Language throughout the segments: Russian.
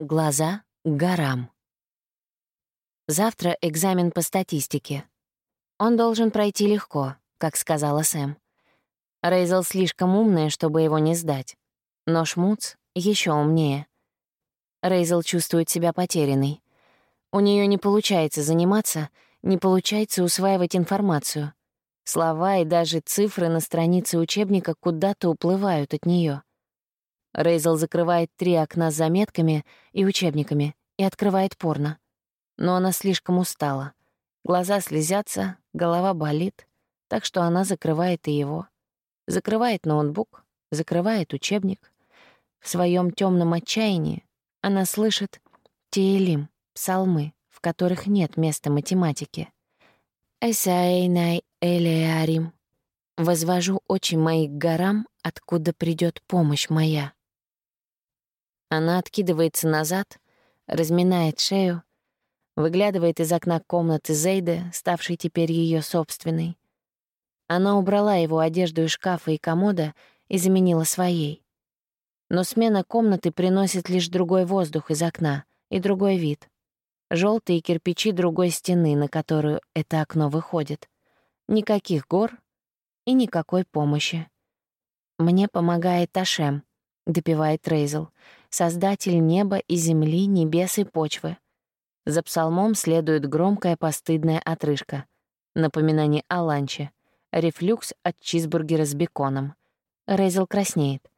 Глаза горам. Завтра экзамен по статистике. Он должен пройти легко, как сказала Сэм. Рейзел слишком умная, чтобы его не сдать. Но Шмуц еще умнее. Рейзел чувствует себя потерянной. У нее не получается заниматься, не получается усваивать информацию. Слова и даже цифры на странице учебника куда-то уплывают от нее. Рейзел закрывает три окна с заметками и учебниками и открывает порно. Но она слишком устала. Глаза слезятся, голова болит, так что она закрывает и его. Закрывает ноутбук, закрывает учебник. В своем темном отчаянии она слышит Теелим, псалмы, в которых нет места математики. «Эсайнай элеарим» «Возвожу очи мои к горам, откуда придет помощь моя». Она откидывается назад, разминает шею, выглядывает из окна комнаты Зейды, ставшей теперь ее собственной. Она убрала его одежду из шкафа и комода и заменила своей. Но смена комнаты приносит лишь другой воздух из окна и другой вид. Желтые кирпичи другой стены, на которую это окно выходит. Никаких гор и никакой помощи. Мне помогает Ашем, допивает Рейзел, создатель неба и земли, небес и почвы. За псалмом следует громкая постыдная отрыжка. Напоминание о ланче. Рефлюкс от чизбургера с беконом. Рейзел краснеет.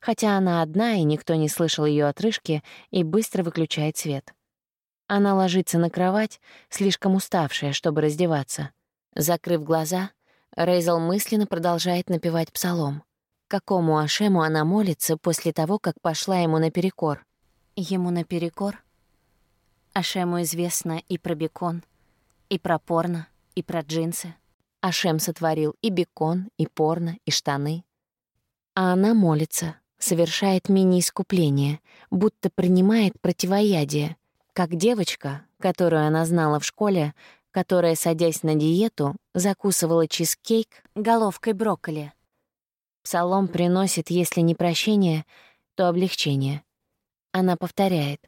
Хотя она одна, и никто не слышал ее отрыжки, и быстро выключает свет. Она ложится на кровать, слишком уставшая, чтобы раздеваться. Закрыв глаза, Рейзел мысленно продолжает напевать псалом какому Ашему она молится после того, как пошла ему наперекор. Ему наперекор? Ашему известно и про бекон, и про порно, и про джинсы. Ашем сотворил и бекон, и порно, и штаны. А она молится, совершает мини-искупление, будто принимает противоядие, как девочка, которую она знала в школе, которая, садясь на диету, закусывала чизкейк головкой брокколи — Псалом приносит, если не прощение, то облегчение. Она повторяет.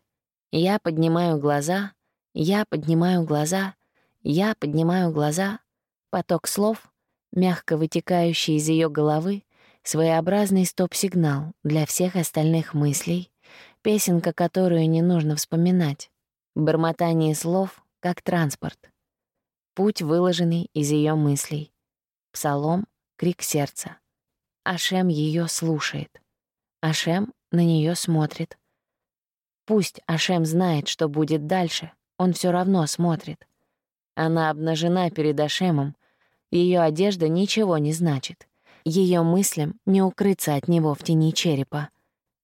«Я поднимаю глаза, я поднимаю глаза, я поднимаю глаза». Поток слов, мягко вытекающий из ее головы, своеобразный стоп-сигнал для всех остальных мыслей, песенка, которую не нужно вспоминать, бормотание слов, как транспорт. Путь, выложенный из ее мыслей. Псалом — крик сердца. Ашем ее слушает. Ашем на нее смотрит. Пусть Ашем знает, что будет дальше, он все равно смотрит. Она обнажена перед Ашемом, ее одежда ничего не значит. Ее мыслям не укрыться от него в тени черепа.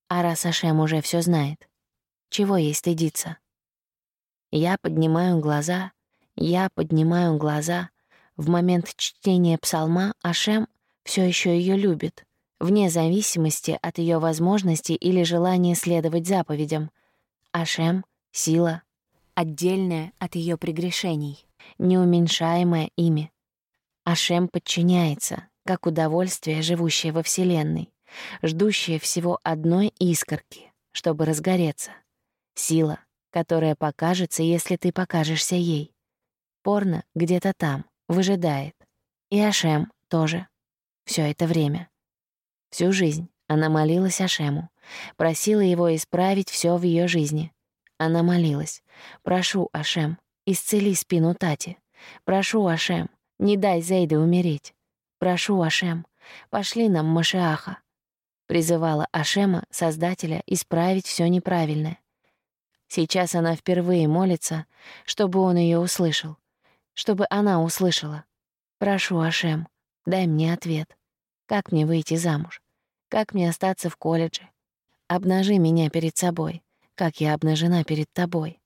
А раз Ашем уже все знает, чего ей стыдиться? Я поднимаю глаза, я поднимаю глаза. В момент чтения псалма Ашем все еще ее любит, вне зависимости от ее возможностей или желания следовать заповедям. Ашем — сила, отдельная от ее прегрешений, неуменьшаемая ими. Ашем подчиняется, как удовольствие, живущее во Вселенной, ждущее всего одной искорки, чтобы разгореться. Сила, которая покажется, если ты покажешься ей. Порно где-то там, выжидает. И Ашем тоже все это время. Всю жизнь она молилась Ашему, просила его исправить все в ее жизни. Она молилась. «Прошу, Ашем, исцели спину Тати. Прошу, Ашем, не дай Зейде умереть. Прошу, Ашем, пошли нам Машиаха». Призывала Ашема, Создателя, исправить все неправильное. Сейчас она впервые молится, чтобы он ее услышал, чтобы она услышала. «Прошу, Ашем, дай мне ответ». Как мне выйти замуж? Как мне остаться в колледже? Обнажи меня перед собой, как я обнажена перед тобой.